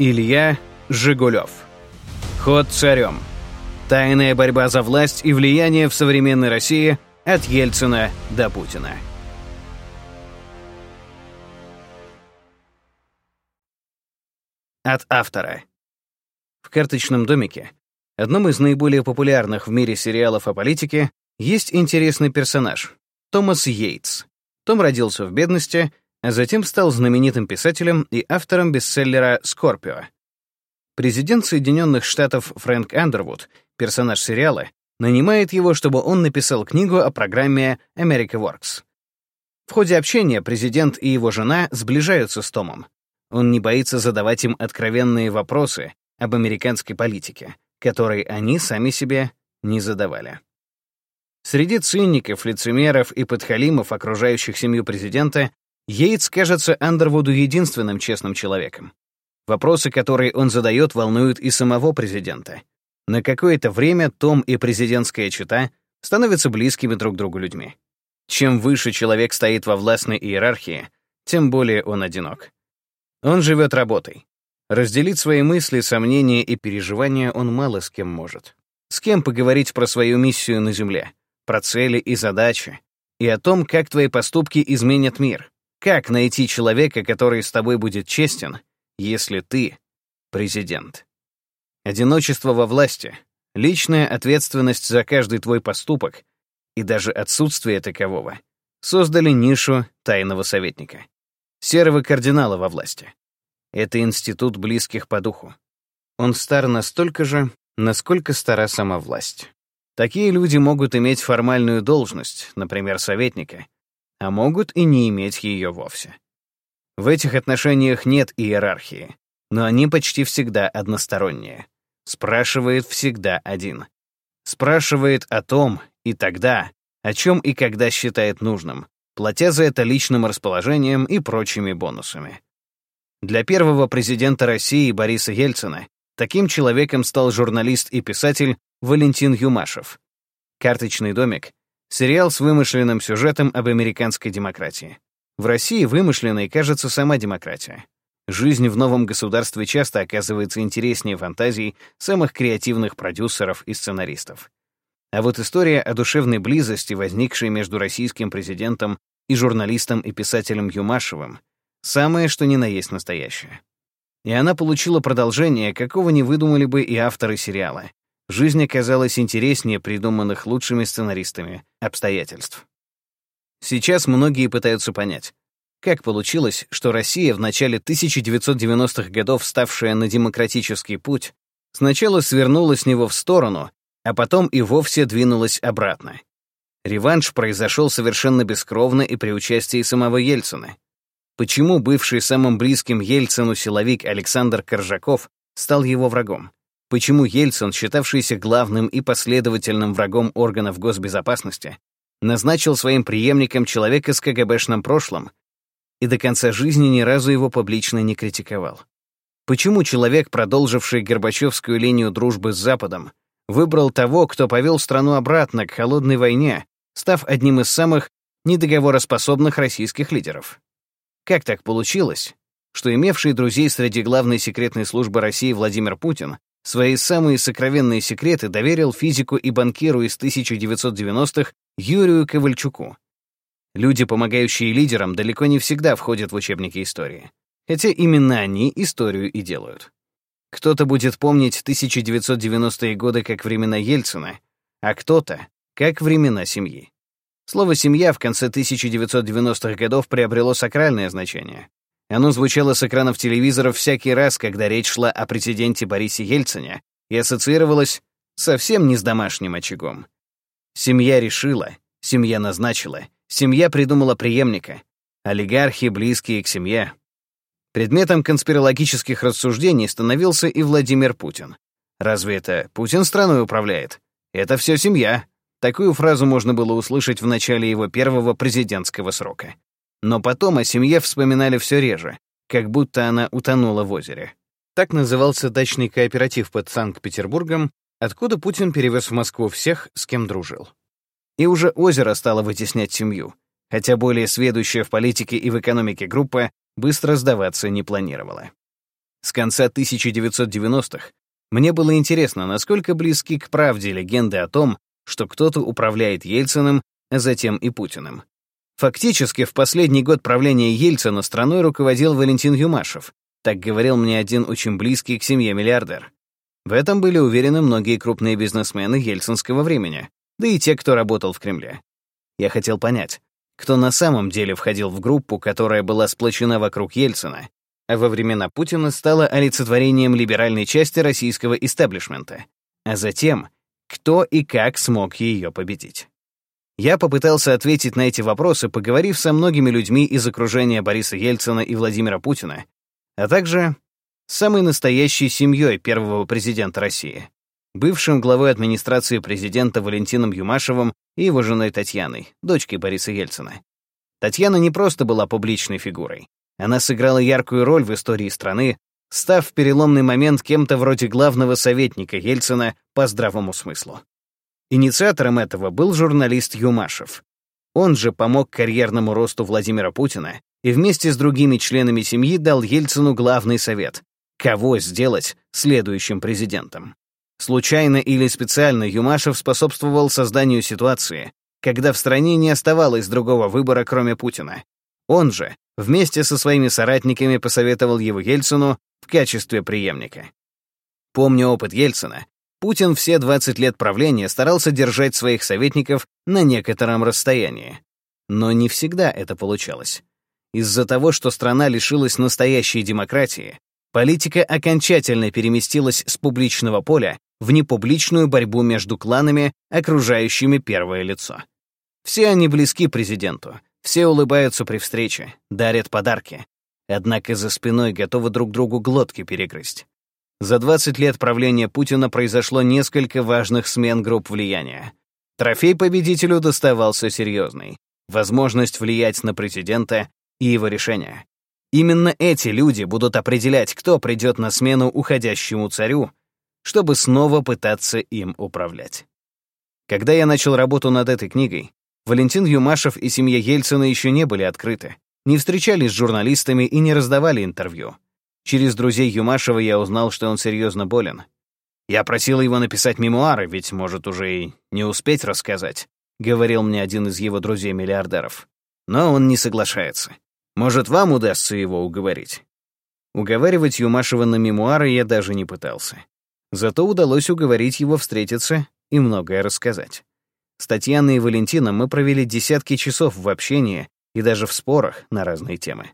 Илья Жигулев. Ход царем. Тайная борьба за власть и влияние в современной России от Ельцина до Путина. От автора. В «Карточном домике», одном из наиболее популярных в мире сериалов о политике, есть интересный персонаж — Томас Йейтс. Том родился в бедности, а затем стал знаменитым писателем и автором бестселлера «Скорпио». Президент Соединенных Штатов Фрэнк Андервуд, персонаж сериала, нанимает его, чтобы он написал книгу о программе America Works. В ходе общения президент и его жена сближаются с Томом. Он не боится задавать им откровенные вопросы об американской политике, которые они сами себе не задавали. Среди циников, лицемеров и подхалимов, окружающих семью президента, Йейтс кажется Андервуду единственным честным человеком. Вопросы, которые он задает, волнуют и самого президента. На какое-то время Том и президентская чита становятся близкими друг другу людьми. Чем выше человек стоит во властной иерархии, тем более он одинок. Он живет работой. Разделить свои мысли, сомнения и переживания он мало с кем может. С кем поговорить про свою миссию на Земле, про цели и задачи, и о том, как твои поступки изменят мир. Как найти человека, который с тобой будет честен, если ты президент? Одиночество во власти, личная ответственность за каждый твой поступок и даже отсутствие такового создали нишу тайного советника, серого кардинала во власти. Это институт близких по духу. Он стар настолько же, насколько стара сама власть. Такие люди могут иметь формальную должность, например, советника, а могут и не иметь ее вовсе. В этих отношениях нет иерархии, но они почти всегда односторонние. Спрашивает всегда один. Спрашивает о том и тогда, о чем и когда считает нужным, платя за это личным расположением и прочими бонусами. Для первого президента России Бориса Ельцина таким человеком стал журналист и писатель Валентин Юмашев. «Карточный домик» Сериал с вымышленным сюжетом об американской демократии. В России вымышленной кажется сама демократия. Жизнь в новом государстве часто оказывается интереснее фантазий самых креативных продюсеров и сценаристов. А вот история о душевной близости, возникшей между российским президентом и журналистом и писателем Юмашевым, самое что ни на есть настоящее. И она получила продолжение, какого не выдумали бы и авторы сериала, жизнь оказалась интереснее придуманных лучшими сценаристами обстоятельств. Сейчас многие пытаются понять, как получилось, что Россия в начале 1990-х годов, ставшая на демократический путь, сначала свернула с него в сторону, а потом и вовсе двинулась обратно. Реванш произошел совершенно бескровно и при участии самого Ельцина. Почему бывший самым близким Ельцину силовик Александр Коржаков стал его врагом? Почему Ельцин, считавшийся главным и последовательным врагом органов госбезопасности, назначил своим преемником человека с КГБшным прошлым и до конца жизни ни разу его публично не критиковал. Почему человек, продолживший Горбачевскую линию дружбы с Западом, выбрал того, кто повел страну обратно к холодной войне, став одним из самых недоговороспособных российских лидеров? Как так получилось, что имевший друзей среди главной секретной службы России Владимир Путин Свои самые сокровенные секреты доверил физику и банкиру из 1990-х Юрию Ковальчуку. Люди, помогающие лидерам, далеко не всегда входят в учебники истории. Хотя именно они историю и делают. Кто-то будет помнить 1990-е годы как времена Ельцина, а кто-то — как времена семьи. Слово «семья» в конце 1990-х годов приобрело сакральное значение. Оно звучало с экранов телевизоров всякий раз, когда речь шла о президенте Борисе Ельцине и ассоциировалось совсем не с домашним очагом. Семья решила, семья назначила, семья придумала преемника, олигархи, близкие к семье. Предметом конспирологических рассуждений становился и Владимир Путин. Разве это Путин страной управляет? Это все семья. Такую фразу можно было услышать в начале его первого президентского срока. Но потом о семье вспоминали все реже, как будто она утонула в озере. Так назывался дачный кооператив под Санкт-Петербургом, откуда Путин перевез в Москву всех, с кем дружил. И уже озеро стало вытеснять семью, хотя более сведущая в политике и в экономике группа быстро сдаваться не планировала. С конца 1990-х мне было интересно, насколько близки к правде легенды о том, что кто-то управляет Ельциным, а затем и Путиным. Фактически, в последний год правления Ельцина страной руководил Валентин Юмашев, так говорил мне один очень близкий к семье миллиардер. В этом были уверены многие крупные бизнесмены ельцинского времени, да и те, кто работал в Кремле. Я хотел понять, кто на самом деле входил в группу, которая была сплочена вокруг Ельцина, а во времена Путина стала олицетворением либеральной части российского истеблишмента, а затем, кто и как смог ее победить. Я попытался ответить на эти вопросы, поговорив со многими людьми из окружения Бориса Ельцина и Владимира Путина, а также с самой настоящей семьей первого президента России, бывшим главой администрации президента Валентином Юмашевым и его женой Татьяной, дочкой Бориса Ельцина. Татьяна не просто была публичной фигурой. Она сыграла яркую роль в истории страны, став в переломный момент кем-то вроде главного советника Ельцина по здравому смыслу. Инициатором этого был журналист Юмашев. Он же помог карьерному росту Владимира Путина и вместе с другими членами семьи дал Ельцину главный совет — кого сделать следующим президентом. Случайно или специально Юмашев способствовал созданию ситуации, когда в стране не оставалось другого выбора, кроме Путина. Он же вместе со своими соратниками посоветовал его Ельцину в качестве преемника. Помня опыт Ельцина, Путин все 20 лет правления старался держать своих советников на некотором расстоянии. Но не всегда это получалось. Из-за того, что страна лишилась настоящей демократии, политика окончательно переместилась с публичного поля в непубличную борьбу между кланами, окружающими первое лицо. Все они близки президенту, все улыбаются при встрече, дарят подарки, однако за спиной готовы друг другу глотки перегрызть. За 20 лет правления Путина произошло несколько важных смен групп влияния. Трофей победителю доставался серьезный — возможность влиять на президента и его решения. Именно эти люди будут определять, кто придет на смену уходящему царю, чтобы снова пытаться им управлять. Когда я начал работу над этой книгой, Валентин Юмашев и семья Ельцина еще не были открыты, не встречались с журналистами и не раздавали интервью. Через друзей Юмашева я узнал, что он серьезно болен. Я просил его написать мемуары, ведь может уже и не успеть рассказать, говорил мне один из его друзей-миллиардеров. Но он не соглашается. Может, вам удастся его уговорить? Уговаривать Юмашева на мемуары я даже не пытался. Зато удалось уговорить его встретиться и многое рассказать. С Татьяной и Валентином мы провели десятки часов в общении и даже в спорах на разные темы.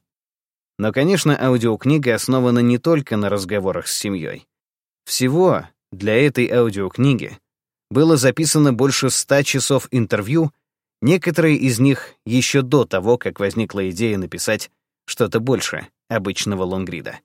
Но, конечно, аудиокнига основана не только на разговорах с семьей. Всего для этой аудиокниги было записано больше ста часов интервью, некоторые из них еще до того, как возникла идея написать что-то больше обычного лонгрида.